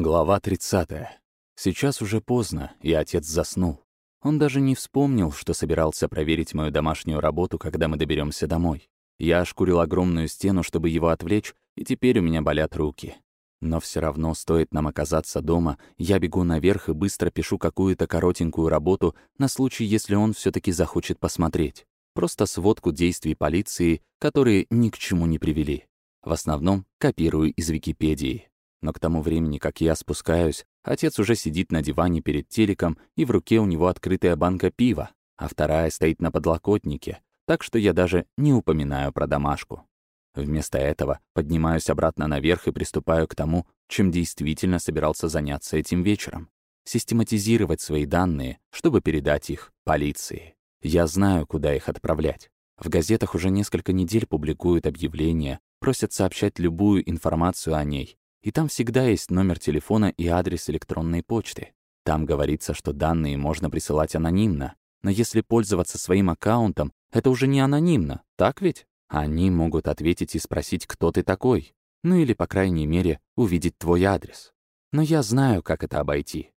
Глава 30. Сейчас уже поздно, и отец заснул. Он даже не вспомнил, что собирался проверить мою домашнюю работу, когда мы доберемся домой. Я ошкурил огромную стену, чтобы его отвлечь, и теперь у меня болят руки. Но все равно, стоит нам оказаться дома, я бегу наверх и быстро пишу какую-то коротенькую работу на случай, если он все таки захочет посмотреть. Просто сводку действий полиции, которые ни к чему не привели. В основном копирую из Википедии. Но к тому времени, как я спускаюсь, отец уже сидит на диване перед телеком, и в руке у него открытая банка пива, а вторая стоит на подлокотнике, так что я даже не упоминаю про домашку. Вместо этого поднимаюсь обратно наверх и приступаю к тому, чем действительно собирался заняться этим вечером. Систематизировать свои данные, чтобы передать их полиции. Я знаю, куда их отправлять. В газетах уже несколько недель публикуют объявления, просят сообщать любую информацию о ней, и там всегда есть номер телефона и адрес электронной почты. Там говорится, что данные можно присылать анонимно, но если пользоваться своим аккаунтом, это уже не анонимно, так ведь? Они могут ответить и спросить, кто ты такой. Ну или, по крайней мере, увидеть твой адрес. Но я знаю, как это обойти.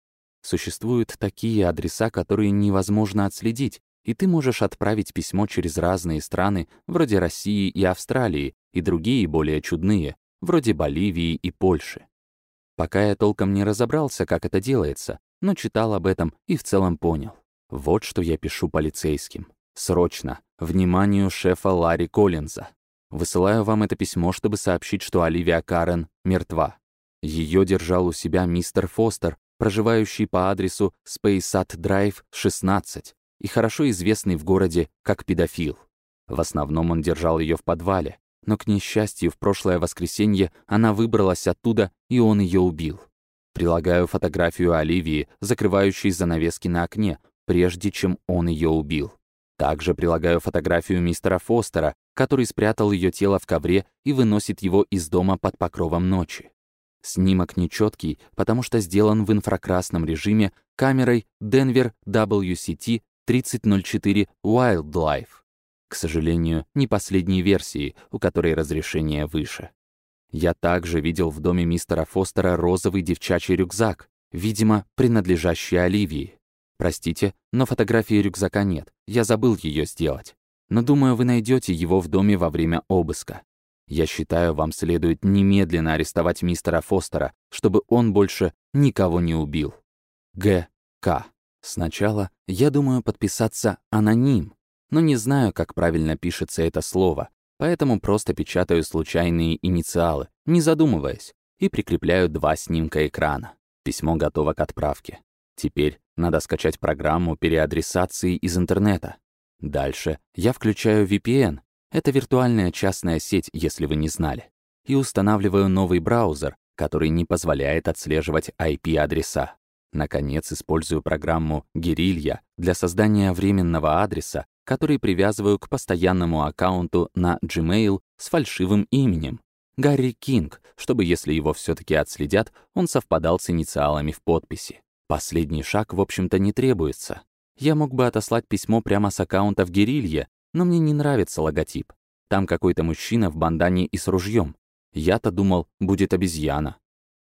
Существуют такие адреса, которые невозможно отследить, и ты можешь отправить письмо через разные страны, вроде России и Австралии, и другие более чудные, вроде Боливии и Польши. Пока я толком не разобрался, как это делается, но читал об этом и в целом понял. Вот что я пишу полицейским. Срочно. Вниманию шефа Ларри Коллинза. Высылаю вам это письмо, чтобы сообщить, что Оливия Карен мертва. Ее держал у себя мистер Фостер, проживающий по адресу Спейсат Драйв, 16, и хорошо известный в городе как педофил. В основном он держал ее в подвале, но, к несчастью, в прошлое воскресенье она выбралась оттуда, и он ее убил. Прилагаю фотографию Оливии, закрывающей занавески на окне, прежде чем он ее убил. Также прилагаю фотографию мистера Фостера, который спрятал ее тело в ковре и выносит его из дома под покровом ночи. Снимок нечеткий, потому что сделан в инфракрасном режиме камерой Denver WCT 3004 Wildlife. К сожалению, не последней версии, у которой разрешение выше. Я также видел в доме мистера Фостера розовый девчачий рюкзак, видимо, принадлежащий Оливии. Простите, но фотографии рюкзака нет, я забыл ее сделать. Но думаю, вы найдете его в доме во время обыска. Я считаю, вам следует немедленно арестовать мистера Фостера, чтобы он больше никого не убил. Г. К. Сначала я думаю подписаться «аноним», но не знаю, как правильно пишется это слово, поэтому просто печатаю случайные инициалы, не задумываясь, и прикрепляю два снимка экрана. Письмо готово к отправке. Теперь надо скачать программу переадресации из интернета. Дальше я включаю VPN, это виртуальная частная сеть, если вы не знали, и устанавливаю новый браузер, который не позволяет отслеживать IP-адреса. Наконец, использую программу Guerrilla для создания временного адреса, который привязываю к постоянному аккаунту на Gmail с фальшивым именем. Гарри Кинг, чтобы, если его все таки отследят, он совпадал с инициалами в подписи. Последний шаг, в общем-то, не требуется. Я мог бы отослать письмо прямо с аккаунта в Герилье, но мне не нравится логотип. Там какой-то мужчина в бандане и с ружьем. Я-то думал, будет обезьяна.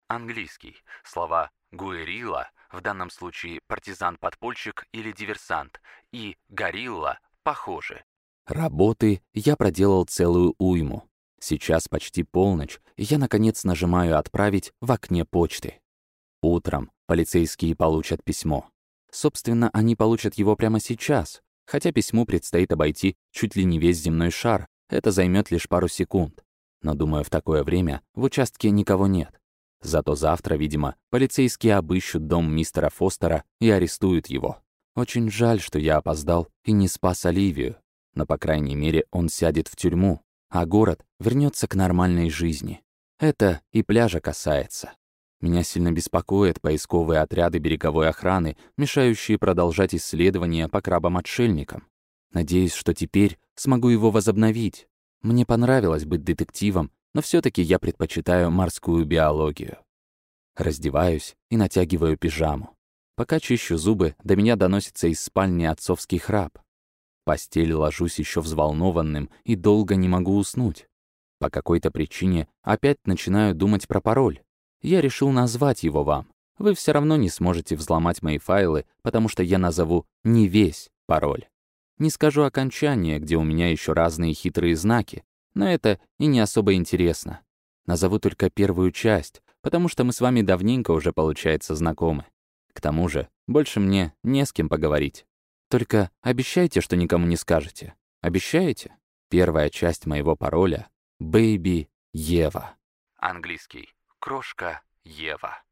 Английский. Слова «гуэрила» в данном случае партизан-подпольщик или диверсант, и «горилла» похожи. Работы я проделал целую уйму. Сейчас почти полночь, и я, наконец, нажимаю «Отправить» в окне почты. Утром полицейские получат письмо. Собственно, они получат его прямо сейчас, хотя письму предстоит обойти чуть ли не весь земной шар, это займет лишь пару секунд. Но, думаю, в такое время в участке никого нет. Зато завтра, видимо, полицейские обыщут дом мистера Фостера и арестуют его. Очень жаль, что я опоздал и не спас Оливию, но, по крайней мере, он сядет в тюрьму, а город вернется к нормальной жизни. Это и пляжа касается. Меня сильно беспокоят поисковые отряды береговой охраны, мешающие продолжать исследования по крабам-отшельникам. Надеюсь, что теперь смогу его возобновить. Мне понравилось быть детективом, но все таки я предпочитаю морскую биологию. Раздеваюсь и натягиваю пижаму. Пока чищу зубы, до меня доносится из спальни отцовский храп. В постель ложусь еще взволнованным и долго не могу уснуть. По какой-то причине опять начинаю думать про пароль. Я решил назвать его вам. Вы все равно не сможете взломать мои файлы, потому что я назову не весь пароль. Не скажу окончание, где у меня еще разные хитрые знаки, но это и не особо интересно. Назову только первую часть, потому что мы с вами давненько уже, получается, знакомы. К тому же, больше мне не с кем поговорить. Только обещайте, что никому не скажете. Обещаете? Первая часть моего пароля — «Бэйби Ева». Английский. Крошка Ева.